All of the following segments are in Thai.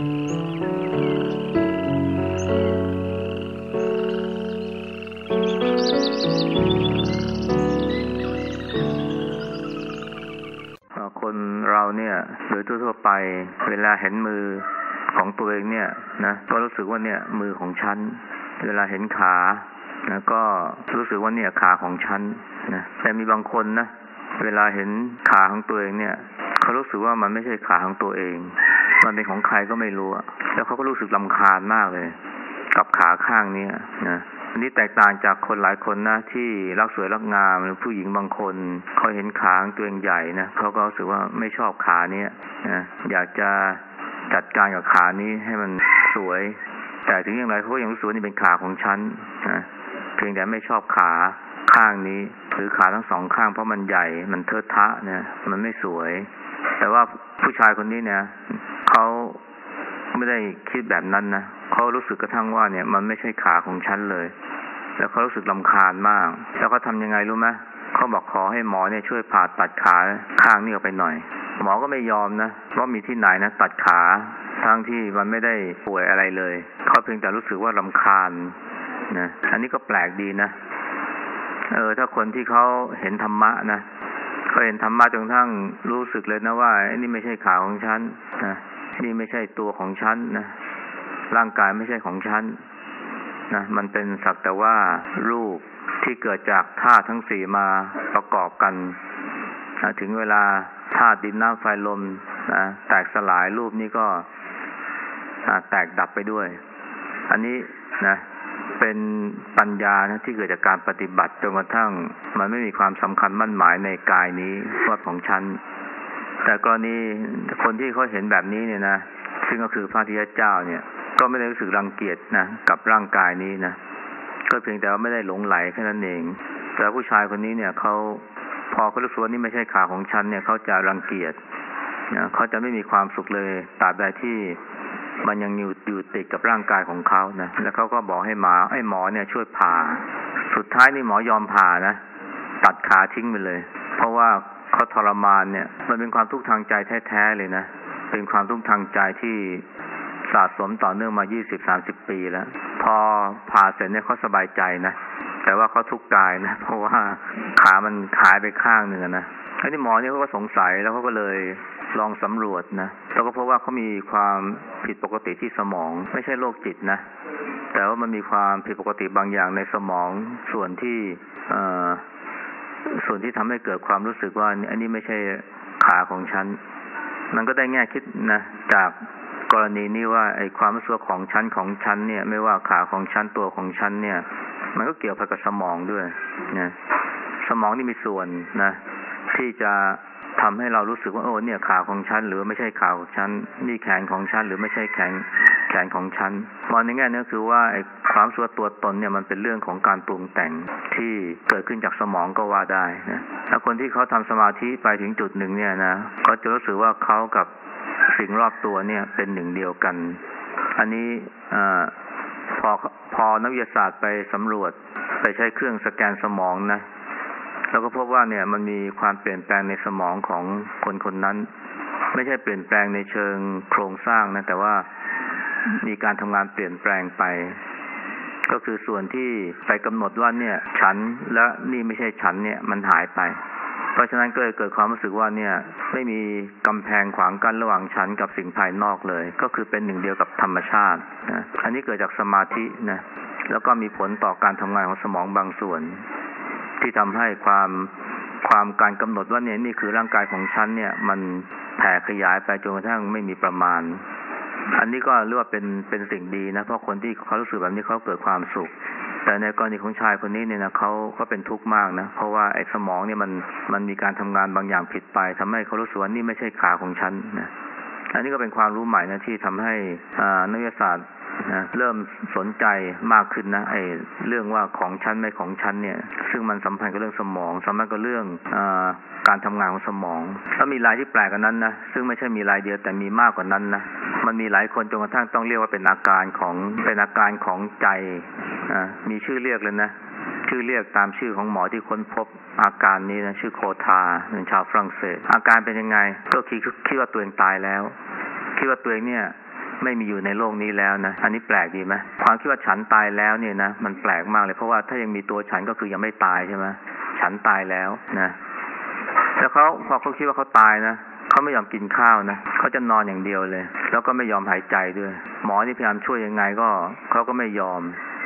คนเราเนี่ยโดยทั่วไป เวลาเห็นมือของตัวเองเนี่ยนะก็รู้สึกว่าเนี่ยมือของฉัน เวลาเห็นขาก็รู้สึกว่าเนี่ยขาของฉันนะแต่มีบางคนนะเวลาเห็นขาของตัวเองเนี่ย เขารู้สึกว่ามันไม่ใช่ขาของตัวเอง มันเป็นของใครก็ไม่รู้แล้วเขาก็รู้สึกลำคาญมากเลย กับขาข้างนี้นะอันนี้แตกต่างจากคนหลายคนนะที่รักสวยรักงามหรือผู้หญิงบางคนเขาเห็นขาตัวเองใหญ่นะเขาก็รู้สึกว่าไม่ชอบขาเนี้ยนะอยากจะจัดการกับขานี้ให้มันสวย แต่ถึงอย่างไรเขาก็ยังรู้สึกว่านี่เป็นขาของฉันนะเพียงแต่ไม่ชอบขาข้างนี้ หรือขาทั้งสองข้างเพราะมันใหญ่มันเทอะทะเนี่ยมันไม่สวย แต่ว่าผู้ชายคนนี้เนี่ย เขาไม่ได้คิดแบบนั้นนะเขารู้สึกกระทั่งว่าเนี่ย มันไม่ใช่ขาของฉันเลย แล้วเขารู้สึกลำคาญมาก แล้วเขาทายังไงรู้ไหมเขาบอกขอให้หมอเนี่ยช่วยผ่าตัดขาข้างนี้ออกไปหน่อย หมอก็ไม่ยอมนะว่ามีที่ไหนนะตัดขาทั้งที่มันไม่ได้ป่วยอะไรเลย เขาเพียงแต่รู้สึกว่าลำคาญนะอันนี้ก็แปลกดีนะเออ ถ้าคนที่เขาเห็นธรรมะนะเขาเห็นธรรมะจนทั้งรู้สึกเลยนะว่านี่ไม่ใช่ขาของฉันนะ นี่ไม่ใช่ตัวของฉันนะ ร่างกายไม่ใช่ของฉันนะ มันเป็นสักแต่ว่ารูปที่เกิดจากธาตุทั้งสี่มาประกอบกันนะถึงเวลาธาตุดินน้ำไฟลมนะแตกสลายรูปนี้ก็แตกดับไปด้วย อันนี้นะเป็นปัญญานะที่เกิดจากการปฏิบัติจนกระทั่ง มันไม่มีความสำคัญมั่นหมายในกายนี้ว่าของฉัน แต่กรณีคนที่เขาเห็นแบบนี้เนี่ยนะซึ่งก็คือพระธิยเจ้าเนี่ย ก็ไม่ได้รู้สึกรังเกียจนะกับร่างกายนี้นะก็เพียงแต่ว่าไม่ได้หลงไหลแค่นั้นเอง แต่ผู้ชายคนนี้เนี่ยเขาพอเขารู้สึกว่านี่ไม่ใช่ขาของฉันเนี่ยเขาจะรังเกียจนะเขาจะไม่มีความสุขเลยตราบใดที่มันยังอยู่อยู่ติดกับร่างกายของเขานะ แล้วเขาก็บอกให้หมอไอ้หมอเนี่ยช่วยผ่า สุดท้ายนี่หมอยอมผ่านะ ตัดขาทิ้งไปเลย เพราะว่า เขาทรมานเนี่ย มันเป็นความทุกข์ทางใจแท้ๆเลยนะ เป็นความทุกข์ทางใจที่สะสมต่อเนื่องมายี่สิบสามสิบปีแล้ว พอผ่าเสร็จเนี่ยเขาสบายใจนะ แต่ว่าเขาทุกข์กายนะ เพราะว่าขามันขายไปข้างหนึ่งนะอันนี้หมอเนี่ยเขาก็สงสัยแล้วเขาก็เลยลองสำรวจนะแล้วก็พบว่าเขามีความผิดปกติที่สมอง ไม่ใช่โรคจิตนะ แต่ว่ามันมีความผิดปกติบางอย่างในสมองส่วนที่ เอ่อ ส่วนที่ทำให้เกิดความรู้สึกว่า อันนี้ไม่ใช่ขาของฉัน มันก็ได้แง่คิดนะจากกรณีนี้ว่าไอ้ความรู้สึกของชั้นของชั้นเนี่ย ไม่ว่าขาของชั้นตัวของชั้นเนี่ย มันก็เกี่ยวพันกับสมองด้วยนะสมองนี่มีส่วนนะ ที่จะทำให้เรารู้สึกว่าโอ้เนี่ยขาของฉัน หรือไม่ใช่ขาของฉัน นี่แขนของฉัน หรือไม่ใช่แขน แขนของฉันมองในแง่นี้คือว่าไอ้ความส่วนตัวตนเนี่ยมันเป็นเรื่องของการปรุงแต่งที่เกิดขึ้นจากสมองก็ว่าได้นะถ้าคนที่เขาทำสมาธิไปถึงจุดหนึ่งเนี่ยนะเขาจะรู้สึกว่าเขากับสิ่งรอบตัวเนี่ยเป็นหนึ่งเดียวกัน อันนี้อพอพอนักวิทยาศาสตร์ไปสำรวจไปใช้เครื่องสแกนสมองนะแล้วก็พบว่าเนี่ยมันมีความเปลี่ยนแปลงในสมองของคนคนนั้น ไม่ใช่เปลี่ยนแปลงในเชิงโครงสร้างนะแต่ว่า มีการทำงานเปลี่ยนแปลงไป ก็คือส่วนที่ไปกำหนดว่าเนี่ย ฉันและนี่ไม่ใช่ฉันเนี่ยมันหายไป เพราะฉะนั้นก็เลยเกิดความรู้สึกว่าเนี่ย ไม่มีกำแพงขวางกั้นระหว่างฉันกับสิ่งภายนอกเลย ก็คือเป็นหนึ่งเดียวกับธรรมชาตินะอันนี้เกิดจากสมาธินะแล้วก็มีผลต่อการทำงานของสมองบางส่วน ที่ทำให้ความความการกำหนดว่าเนี่ยนี่คือร่างกายของฉันเนี่ย มันแผ่ขยายไปจนกระทั่งไม่มีประมาณ อันนี้ก็เรียกว่าเป็นเป็นสิ่งดีนะ เพราะคนที่เขารู้สึกแบบนี้เขาเกิดความสุข แต่ในกรณีของชายคนนี้เนี่ยนะเขาเขาเป็นทุกข์มากนะ เพราะว่าไอ้สมองเนี่ยมันมันมีการทำงานบางอย่างผิดไปทำให้เขารู้สึกว่านี่ไม่ใช่ขาของฉันนะอันนี้ก็เป็นความรู้ใหม่นะที่ทำให้อ่านักวิทยาศาสตร์ นะเริ่มสนใจมากขึ้นนะไอ้เรื่องว่าของชั้นไม่ของชั้นเนี่ย ซึ่งมันสัมพันธ์กับเรื่องสมองสัมพันธ์กับเรื่องอการทำงานของสมองแล้วมีรายที่แปลกกันนั้นนะซึ่งไม่ใช่มีรายเดียวแต่มีมากกว่านั้นนะมันมีหลายคนจนกระทั่งต้องเรียกว่าเป็นอาการของเป็นอาการของใจมีชื่อเรียกเลยนะชื่อเรียกตามชื่อของหมอที่ค้นพบอาการนี้นะชื่อโคทาเป็นชาวฝรั่งเศส อาการเป็นยังไง ก็คิดคิดว่าตัวเองตายแล้ว คิดว่าตัวเองเนี่ย ไม่มีอยู่ในโลกนี้แล้วนะ อันนี้แปลกดีไหมความคิดว่าฉันตายแล้วเนี่ยนะมันแปลกมากเลย เพราะว่าถ้ายังมีตัวฉันก็คือยังไม่ตายใช่ไหมฉันตายแล้วนะ แล้วเขาพอเขาคิดว่าเขาตายนะเขาไม่ยอมกินข้าวนะเขาจะนอนอย่างเดียวเลย แล้วก็ไม่ยอมหายใจด้วย หมอที่พยายามช่วยยังไงก็เขาก็ไม่ยอม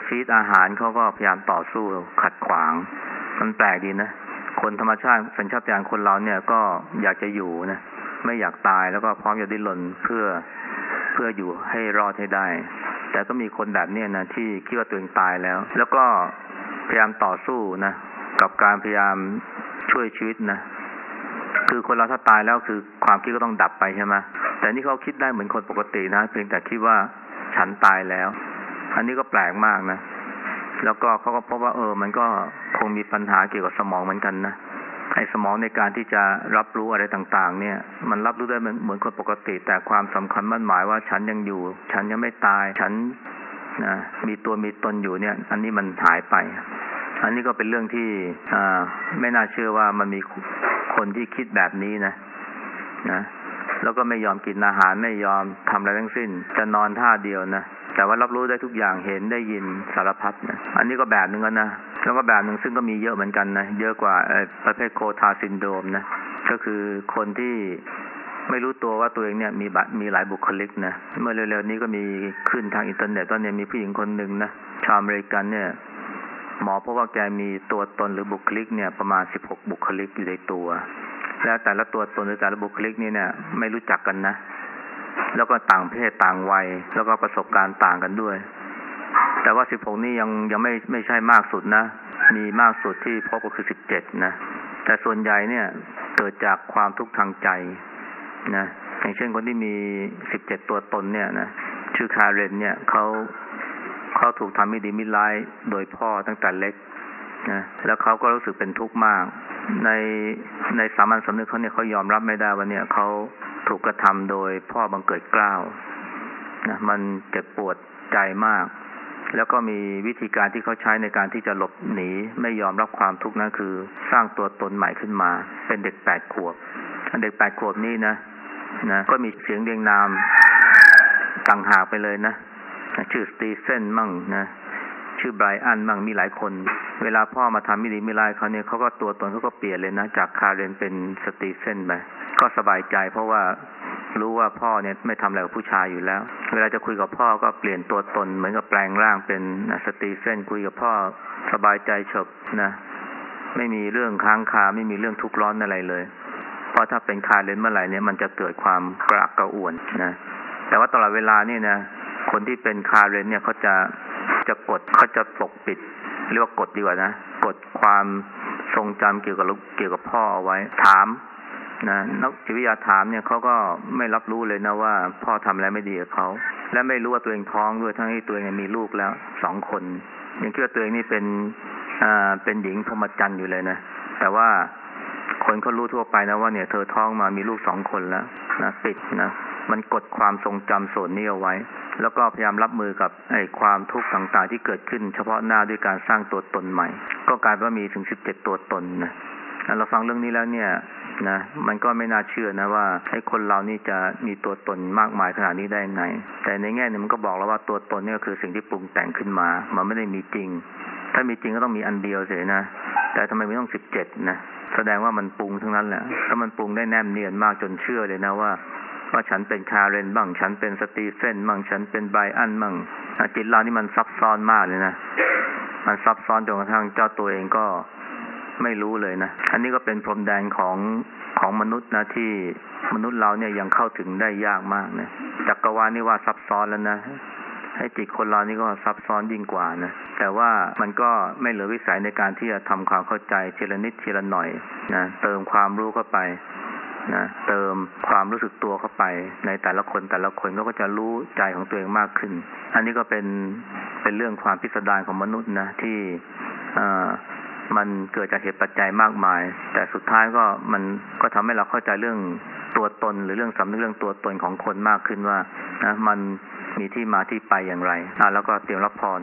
ฟีดอาหารเขาก็พยายามต่อสู้ขัดขวาง มันแปลกดีนะคนธรรมชาติสัญชาตญาณคนเราเนี่ยก็อยากจะอยู่นะไม่อยากตายแล้วก็พร้อมจะดิ้นรนเพื่อ เพื่ออยู่ให้รอดให้ได้ แต่ก็มีคนแบบเนี้ยนะที่คิดว่าตัวเองตายแล้ว แล้วก็พยายามต่อสู้นะกับการพยายามช่วยชีวิตนะคือคนเราถ้าตายแล้วคือความคิดก็ต้องดับไปใช่ไหมแต่นี่เขาคิดได้เหมือนคนปกตินะ เพียงแต่คิดว่าฉันตายแล้ว อันนี้ก็แปลกมากนะ แล้วก็เขาก็พบว่าเออ มันก็คงมีปัญหาเกี่ยวกับสมองเหมือนกันนะ ไอ้สมองในการที่จะรับรู้อะไรต่าง ๆ เนี่ย มันรับรู้ได้เหมือนคนปกติ แต่ความสำคัญมั่นหมายว่าฉันยังอยู่ ฉันยังไม่ตาย ฉันนะมีตัวมีตนอยู่เนี่ย อันนี้มันหายไป อันนี้ก็เป็นเรื่องที่อไม่น่าเชื่อว่ามันมีคนที่คิดแบบนี้นะ นะ แล้วก็ไม่ยอมกินอาหารไม่ยอมทำอะไรทั้งสิ้น จะนอนท่าเดียวนะแต่ว่ารับรู้ได้ทุกอย่างเห็นได้ยินสารพัดนะอันนี้ก็แบบหนึ่งแล้วนะ แล้วก็แบบหนึ่งซึ่งก็มีเยอะเหมือนกันนะ เยอะกว่าประเภท Cotard syndrome นะ ก็คือคนที่ไม่รู้ตัวว่าตัวเองเนี่ยมีบะมีหลายบุคลิกนะ เมื่อเร็วๆนี้ก็มีขึ้นทางอินเทอร์เน็ตว่าเนี่ยมีผู้หญิงคนหนึ่งนะ ชาวอเมริกันเนี่ย หมอเพราะว่าแกมีตัวตนหรือบุคลิกเนี่ยประมาณสิบหกบุคลิกอยู่ในตัว แล้วแต่ละตัวตนหรือแต่ละบุคลิกนี่เนี่ยไม่รู้จักกันนะ แล้วก็ต่างเพศต่างวัย แล้วก็ประสบการณ์ต่างกันด้วย แต่ว่าสิบหกนี่ยังยังไม่ไม่ใช่มากสุดนะ มีมากสุดที่พบก็คือสิบเจ็ดนะ แต่ส่วนใหญ่เนี่ยเกิดจากความทุกข์ทางใจนะอย่างเช่นคนที่มีสิบเจ็ดตัวตนเนี่ยนะชื่อคาเรนเนี่ยเขาเขาถูกทำไม่ดีไม่ร้ายโดยพ่อตั้งแต่เล็กนะแล้วเขาก็รู้สึกเป็นทุกข์มาก ในในสามัญสำนึกเขาเนี่ยเขายอมรับไม่ได้ว่าเนี่ยเขาถูกกระทำโดยพ่อบังเกิดกล้าวนะมันเจ็บปวดใจมาก แล้วก็มีวิธีการที่เขาใช้ในการที่จะหลบหนี ไม่ยอมรับความทุกข์นั้นคือ สร้างตัวตนใหม่ขึ้นมา เป็นเด็กแปดขวบเด็กแปดขวบนี่นะนะก็มีเสียงเรียงนามต่างหากไปเลยนะชื่อสตีเฟนมั่งนะชื่อไบรอันมั่งมีหลายคน เวลาพ่อมาทำม่ดีม่ร้ายเขาเนี่ยเขาก็ตัวตนเขาก็เปลี่ยนเลยนะ จากคาเรนเป็นสตีเฟนไปก็สบายใจเพราะว่า รู้ว่าพ่อเนี่ยไม่ทำอะไรกับผู้ชายอยู่แล้ว เวลาจะคุยกับพ่อก็เปลี่ยนตัวตน เหมือนกับแปลงร่างเป็นสตีเฟนคุยกับพ่อสบายใจเฉบนะ ไม่มีเรื่องค้างคาไม่มีเรื่องทุกข์ร้อนอะไรเลย เพราะถ้าเป็นคาเรนเมื่อไหร่เนี่ยมันจะเกิดความกระอักกระอ่วนนะ แต่ว่าตลอดเวลานี่นะคนที่เป็นคาเรนเนี่ยเขาจะจะกดเขาจะปกปิดเรียกว่ากดดีกว่านะกดความทรงจำเกี่ยวกับเกี่ยวกับพ่อเอาไว้ ถาม นะนักจิตวิทยาถามเนี่ยเขาก็ไม่รับรู้เลยนะว่า พ่อทำอะไรไม่ดีกับเขาและไม่รู้ว่าตัวเองท้องด้วยทั้งที่ตัวเองมีลูกแล้วสองคนยังคิดว่าตัวเองนี่เป็นอ่าเป็นหญิงพรหมจรรย์อยู่เลยนะแต่ว่าคนเขารู้ทั่วไปนะว่าเนี่ยเธอท้องมามีลูกสองคนแล้วนะปิดนะมันกดความทรงจำส่วนนี้เอาไว้ แล้วก็พยายามรับมือกับไอ้ความทุกข์ต่างๆที่เกิดขึ้น เฉพาะหน้าด้วยการสร้างตัวตนใหม่ ก็กลายเป็นว่ามีถึงสิบเจ็ดตัวตนนะเราฟังเรื่องนี้แล้วเนี่ย นะมันก็ไม่น่าเชื่อนะว่าให้คนเรานี่จะมีตัวตนมากมายขนาดนี้ได้ไงแต่ในแง่นึงมันก็บอกแล้วว่าตัวตนนี่ก็คือสิ่งที่ปรุงแต่งขึ้นมา มันไม่ได้มีจริง ถ้ามีจริงก็ต้องมีอันเดียวเสียนะ แต่ทำไมไม่ต้องสิบเจ็ดนะแสดงว่ามันปรุงทั้งนั้นแหละถ้ามันปรุงได้แนบเนียนมากจนเชื่อเลยนะว่าว่าฉันเป็นคาเรนบ้าง ฉันเป็นสตีเฟนบ้าง ฉันเป็นไบอันบ้างจิตเรานี่มันซับซ้อนมากเลยนะ มันซับซ้อนจนกระทั่งเจ้าตัวเองก็ ไม่รู้เลยนะ อันนี้ก็เป็นพรมแดนของของมนุษย์นะที่มนุษย์เราเนี่ยยังเข้าถึงได้ยากมากนะจักรวาลนี่ว่าซับซ้อนแล้วนะให้จิตคนเรานี่ก็ซับซ้อนยิ่งกว่านะ แต่ว่ามันก็ไม่เหลือวิสัยในการที่จะทำความเข้าใจทีละนิดทีละหน่อยนะเติมความรู้เข้าไปนะเติมความรู้สึกตัวเข้าไปในแต่ละคนแต่ละคนก็จะรู้ใจของตัวเองมากขึ้น อันนี้ก็เป็นเป็นเรื่องความพิสดารของมนุษย์นะที่อ่า มันเกิดจากเหตุปัจจัยมากมาย แต่สุดท้ายก็มันก็ทำให้เราเข้าใจเรื่องตัวตนหรือเรื่องสำนึกเรื่องตัวตนของคนมากขึ้นว่านะมันมีที่มาที่ไปอย่างไรอ่าแล้วก็เตรียมรับพร